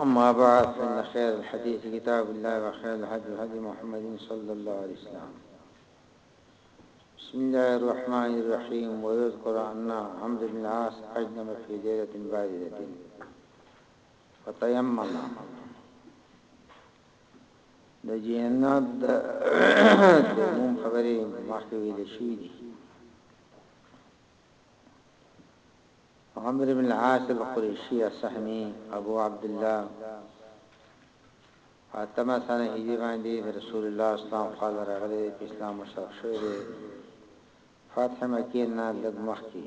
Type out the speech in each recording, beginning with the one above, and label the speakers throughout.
Speaker 1: أما بعد فإن خير الحديث كتاب الله وخير الحديث هدي محمد صلى الله عليه وسلم بسم الله الرحمن الرحيم ويذكر أن عمرو بن العاص أجنب في ليلة باردة فتيمم د جنت د عموم خبرې مخکې ویل شوې دي عمرو بن العاص القريشي السهمي ابو عبد الله فاطمه سنه هجری باندې رسول الله اسلام قال راغله په اسلام مشرف شوی دی فتح مکه نه لګ مخ کی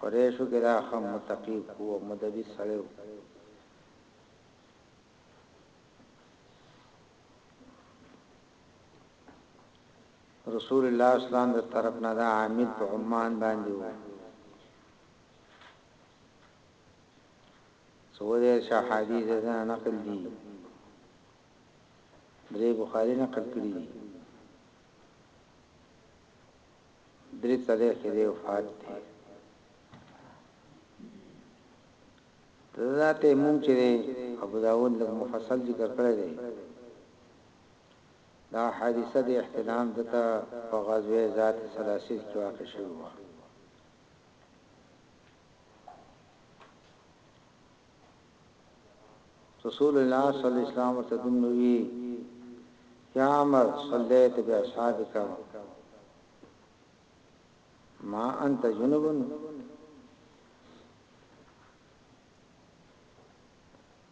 Speaker 1: قریشو کې دا خم متقی او مدبی سره رسول الله اسلام د طرف نه دا عامل په عمان باندې وو سوره شاحدی زنه نقل دي درې بخاری نقل کړی دي درې تلې کې دی وفات دي د دا تيمم چې دی ابوداود لږ مفصل ذکر کړی دی دا حادثه د احتلام دته په غزوه ذات سلاسل کې واقع شوی وه رسول الله صلی الله علیه وسلم ورته دمنوي یا عمر صلیت باصحابک ما انت جنوب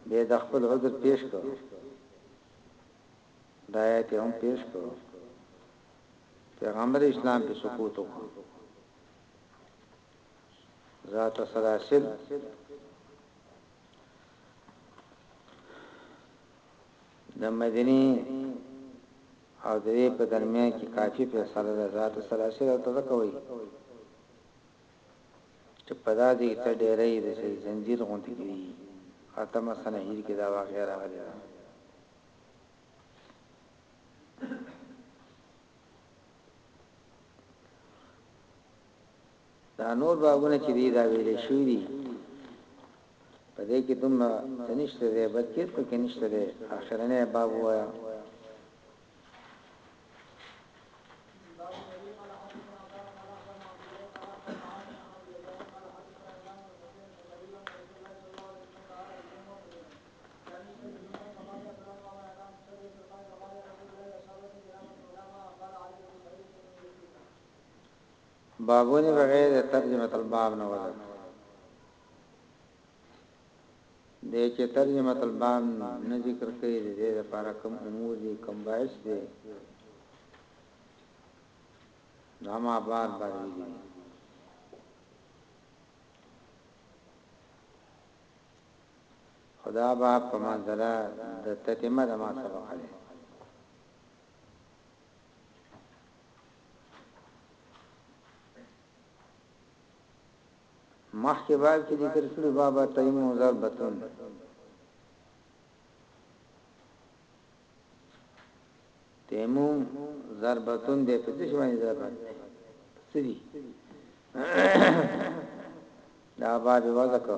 Speaker 1: به د خپل عذر پیش کو دا آیت هم پیش کو پیغمبر اسلام په سقوط وکړ ذات سلاسل د مدینه او د دې په درمیان کې کافي فیصله ده، ذات الثلاثې درته ځکه وایي چې په دا ځای کې څه ډېری یې داسې زنځیر غوندې جوړېږي، خاتمه سناهیر کې دا واقعه راغلې ده. دا نور بابونه چې دی دا ویلې شوی دی په دې کې دومره تنشته دی بد کې په کې نشته دی اخرنه باب وایا بابونې بغیر د ترجمة الباب نه وضع کړي دی چې ترجمة الباب نه ذکر کړي د دې لپاره کوم امور دي کوم باعث دي دا ما بار بار ویلي خدا با په منځله د تتمه د ما سبق دی مخکې باب کې ذکر شوی باب تیم او ضربتون تیموم ضربتون دې په څه شوی ضربت سری دا باب وځکو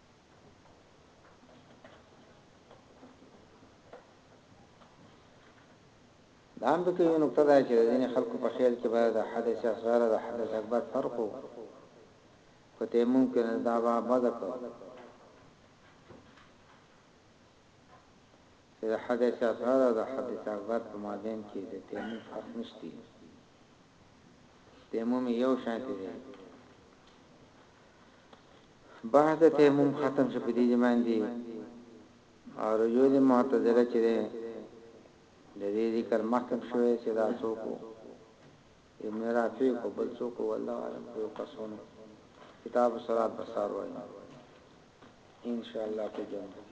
Speaker 1: دا هم پکې یو نقطه ده چې ځینې خلکو په خیال کې باید حدث اصغر او حدث اکبر فرق وو کته ممکن دا با بدک چې حدث اصغر او حدث اکبر په مابین کې د تیمم فرق نشته تیمم یو شان دی بحث د تيمم ختم شو په دې دې باندې او رجوع دې معتزله چې ده د دې ذکر مخکم شوه چې دا څوک ابن رافع کو بل څوک والله عالم کو قصونو کتاب الصلات بسار وای ان شاء الله په جنت